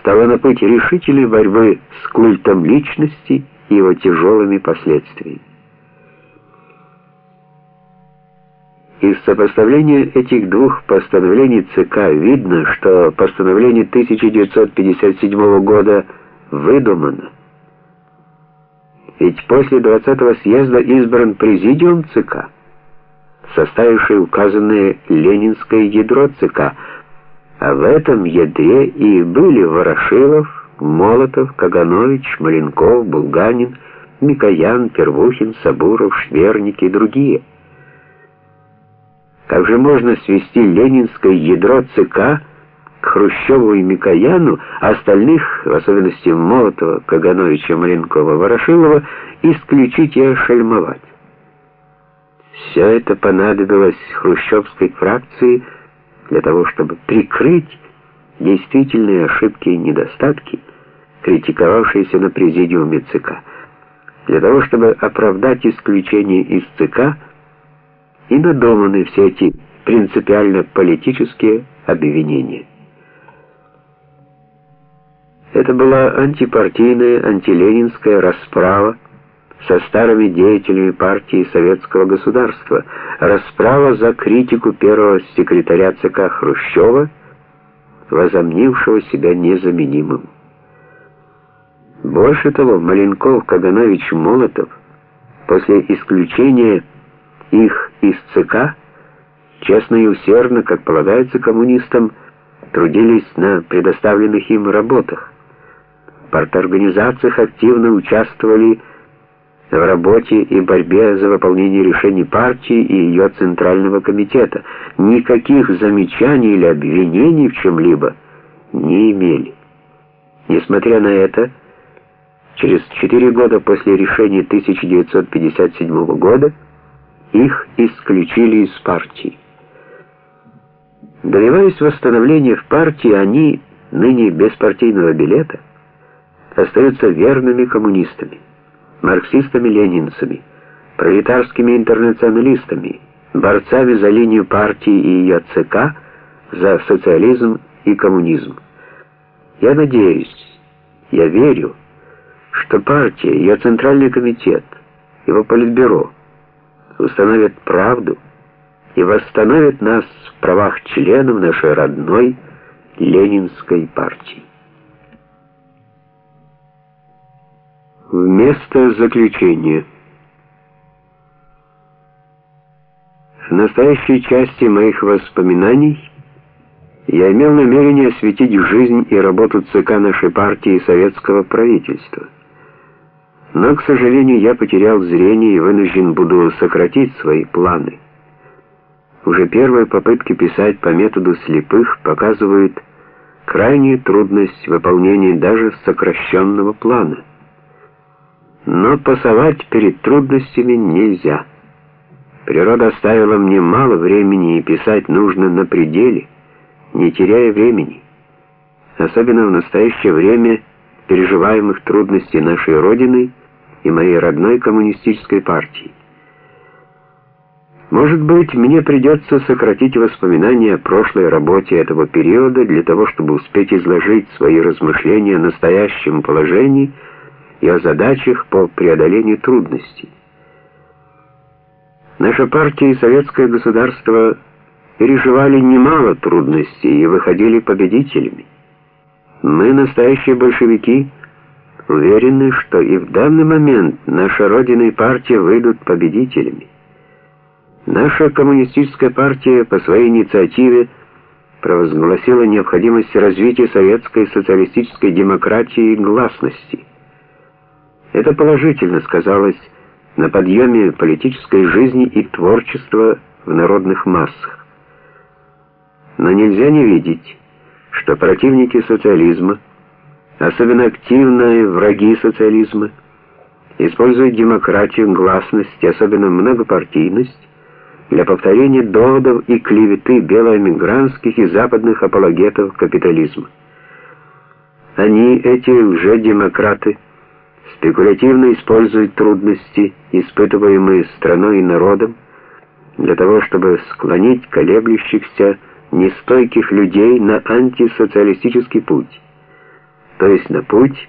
стала на путь решительной борьбы с культом личности и его тяжелыми последствиями. Из сопоставления этих двух постановлений ЦК видно, что постановление 1957 года выдумано. Ведь после 20-го съезда избран президиум ЦК, составивший указанное ленинское ядро ЦК, а в этом ядре и были Ворошилов, Молотов, Каганович, Маленков, Булганин, Микоян, Первухин, Сабуров, Шверник и другие. Как же можно свести ленинское ядро ЦК к Хрущеву и Микояну, а остальных, в особенности Молотова, Кагановича, Маленкова, Ворошилова, исключить и ошельмовать? Все это понадобилось хрущевской фракции – для того, чтобы прикрыть действительные ошибки и недостатки, критиковавшиеся на президиуме ЦК, для того, чтобы оправдать исключение из ЦК и надуманы все эти принципиально политические обвинения. Это была антипартийная, антиленинская расправа, со старыми деятелями партии советского государства, расправа за критику первого секретаря ЦК Хрущева, возомнившего себя незаменимым. Больше того, Маленков, Каганович, Молотов после исключения их из ЦК честно и усердно, как полагается коммунистам, трудились на предоставленных им работах. В парторганизациях активно участвовали в работе и борьбе за выполнение решений партии и ее Центрального комитета. Никаких замечаний или обвинений в чем-либо не имели. Несмотря на это, через четыре года после решения 1957 года их исключили из партии. Добиваясь восстановления в партии, они, ныне без партийного билета, остаются верными коммунистами марксистами-ленинцами, пролетарскими интернационалистами, борцами за линию партии и ее ЦК, за социализм и коммунизм. Я надеюсь, я верю, что партия, ее Центральный комитет, его Политбюро установят правду и восстановят нас в правах членов нашей родной Ленинской партии. Вместо заключения. В настоящей части моих воспоминаний я имел намерение осветить жизнь и работу ЦК нашей партии и советского правительства. Но, к сожалению, я потерял зрение и вынужден буду сократить свои планы. Уже первые попытки писать по методу слепых показывают крайнюю трудность выполнения даже сокращенного плана. Но пасовать перед трудностями нельзя. Природа оставила мне мало времени, и писать нужно на пределе, не теряя времени. Особенно в настоящее время переживаемых трудностей нашей Родины и моей родной коммунистической партии. Может быть, мне придется сократить воспоминания о прошлой работе этого периода для того, чтобы успеть изложить свои размышления о настоящем положении – и о задачах по преодолению трудностей. Наша партия и советское государство переживали немало трудностей и выходили победителями. Мы, настоящие большевики, уверены, что и в данный момент наша Родина и партия выйдут победителями. Наша коммунистическая партия по своей инициативе провозгласила необходимость развития советской социалистической демократии и гласности. Это положительно сказалось на подъеме политической жизни и творчества в народных массах. Но нельзя не видеть, что противники социализма, особенно активные враги социализма, используют демократию, гласность особенно многопартийность для повторения доводов и клеветы белоэмигрантских и западных апологетов капитализма. Они, эти лжедемократы, спекулятивно используют трудности, испытываемые страной и народом, для того, чтобы склонить колеблющихся, нестойких людей на антисоциалистический путь. то есть на путь,